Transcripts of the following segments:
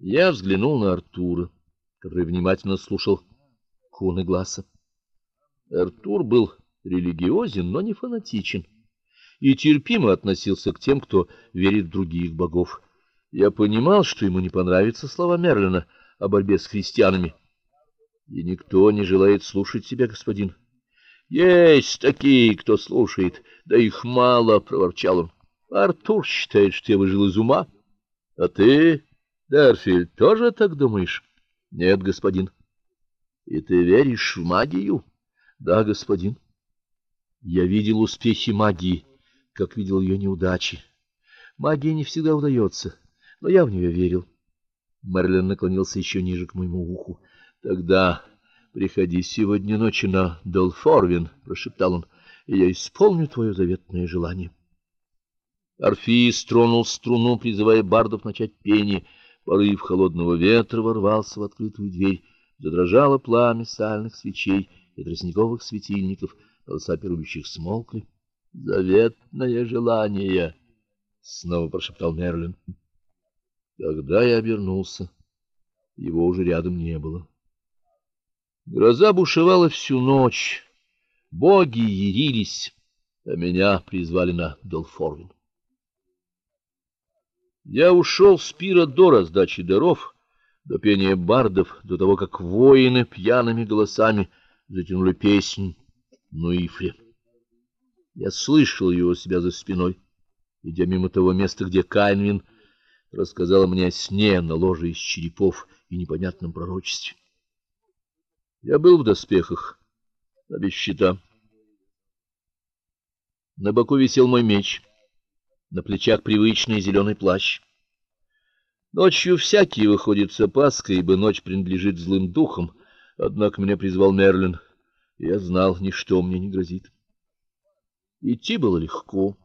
Я взглянул на Артура, который внимательно слушал Куны Гласа. Артур был религиозен, но не фанатичен, и терпимо относился к тем, кто верит в других богов. Я понимал, что ему не понравятся слова Мерлина о борьбе с христианами. И никто не желает слушать тебя, господин. Есть такие, кто слушает, да их мало, проворчал он. Артур считает, что я выжил из ума. А ты Дарфиль, тоже так думаешь? Нет, господин. И ты веришь в магию? Да, господин. Я видел успехи магии, как видел ее неудачи. Магия не всегда удается, но я в нее верил. Мерлин наклонился еще ниже к моему уху. Тогда приходи сегодня ночью на Долфорвин, прошептал он. И я исполню твое заветное желание. Орфей тронул струну, призывая бардов начать пение. Порыв холодного ветра ворвался в открытую дверь, задрожало пламя сальных свечей и тростниковых светильников, голоса пирующих смолкли. Заветное желание, снова прошептал Мерлин. Когда я обернулся, его уже рядом не было. Гроза бушевала всю ночь. Боги ярились, а меня призвали на Долфорвин. Я ушел с пира до раздачи даров, до пения бардов, до того, как воины пьяными голосами затянули песнь Нуифре. Я слышал ее у себя за спиной, идя мимо того места, где Кайнвин рассказала мне о сне на ложе из черепов и непонятном пророчестве. Я был в доспехах, а без щита. На боку висел мой меч на плечах привычный зеленый плащ. Ночью всякий выходит с опаской, ибо ночь принадлежит злым духам, однако меня призвал Мерлин. Я знал, ничто мне не грозит. Идти было легко.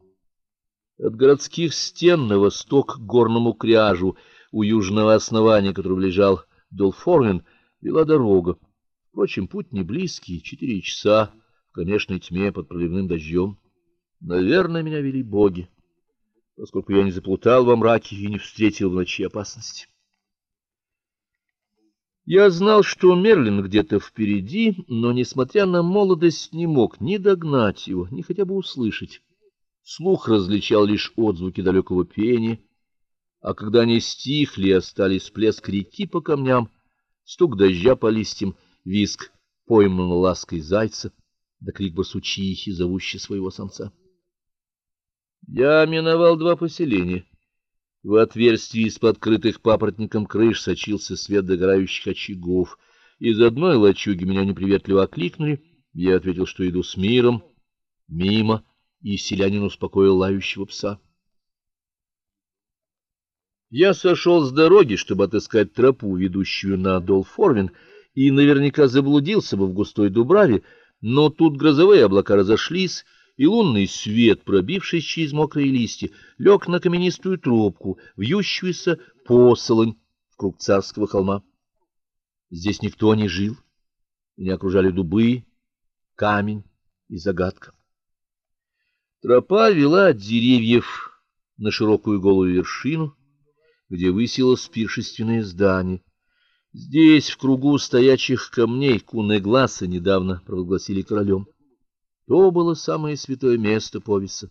От городских стен на восток к горному кряжу, у южного основания которого лежал Долфорвин, вела дорога. Впрочем, путь не близкий, четыре часа в кромешной тьме под проливным дождем. Наверное, меня вели боги поскольку я не заплутал во мраке и не встретил в ночи опасности. Я знал, что Мерлин где-то впереди, но несмотря на молодость, не мог ни догнать его, ни хотя бы услышать. Слух различал лишь отзвуки далекого пения, а когда они стихли, остались плеск реки по камням, стук дождя по листьям, визг пойманного лаской зайца, да крик барсучихи, зовущей своего самца. Я миновал два поселения. В отверстии из-под крытых папоротником крыш сочился свет догорающих очагов. Из одной лачуги меня неприветливо окликнули. Я ответил, что иду с миром, мимо, и селянин успокоил лающего пса. Я сошел с дороги, чтобы отыскать тропу, ведущую на Долфорвин, и наверняка заблудился бы в густой дубраве, но тут грозовые облака разошлись, и лунный свет, пробившись через мокрые листья, лег на каменистую тропку, вьющуюся посолонь в круг царского холма. Здесь никто не жил, меня окружали дубы, камень и загадка. Тропа вела от деревьев на широкую голую вершину, где высилось пиршественное здание. Здесь, в кругу стоячих камней, куны глаза недавно провозгласили королем. То было самое святое место Повиса.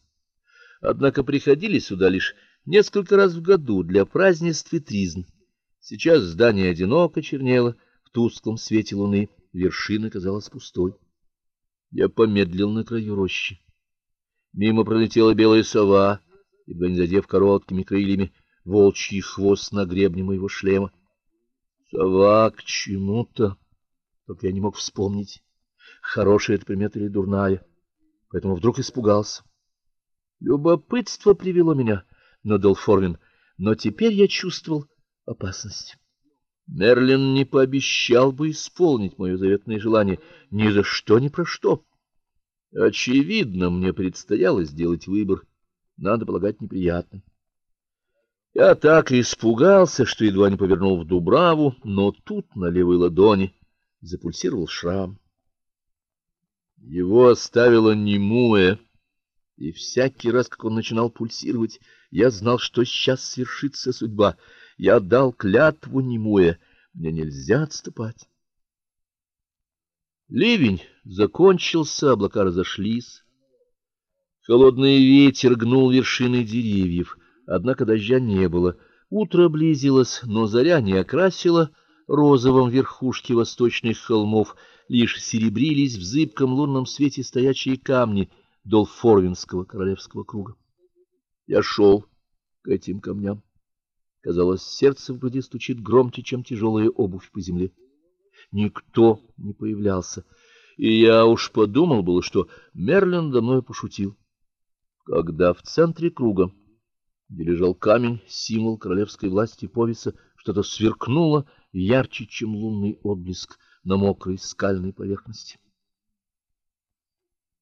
Однако приходили сюда лишь несколько раз в году для празднеств и тризн. Сейчас здание одиноко чернело в тусклом свете луны, вершина казалась пустой. Я помедлил на краю рощи. Мимо пролетела белая сова, едва не задев короткими крыльями волчий хвост на гребне моего шлема. Сова к чему-то, только я не мог вспомнить хорошая это примета или дурная, поэтому вдруг испугался. Любопытство привело меня на Долфорвин, но теперь я чувствовал опасность. Мерлин не пообещал бы исполнить мое заветное желание ни за что ни про что. Очевидно, мне предстояло сделать выбор, надо полагать, неприятный. Я так испугался, что едва не повернул в Дубраву, но тут на левой ладони запульсировал шрам. Его оставила немуэ, и всякий раз, как он начинал пульсировать, я знал, что сейчас свершится судьба. Я дал клятву немуя, мне нельзя отступать. Ливень закончился, облака разошлись. Холодный ветер гнул вершины деревьев, однако дождя не было. Утро близилось, но заря не окрасила розовым верхушки восточных холмов, лишь серебрились в зыбком лунном свете стоячие камни Долфорвинского королевского круга. Я шел к этим камням. Казалось, сердце в груди стучит громче, чем тяжелая обувь по земле. Никто не появлялся, и я уж подумал было, что Мерлин до мной пошутил. Когда в центре круга, где лежал камень, символ королевской власти Повиса, что-то сверкнуло ярче, чем лунный отблеск на мокрой скальной поверхности.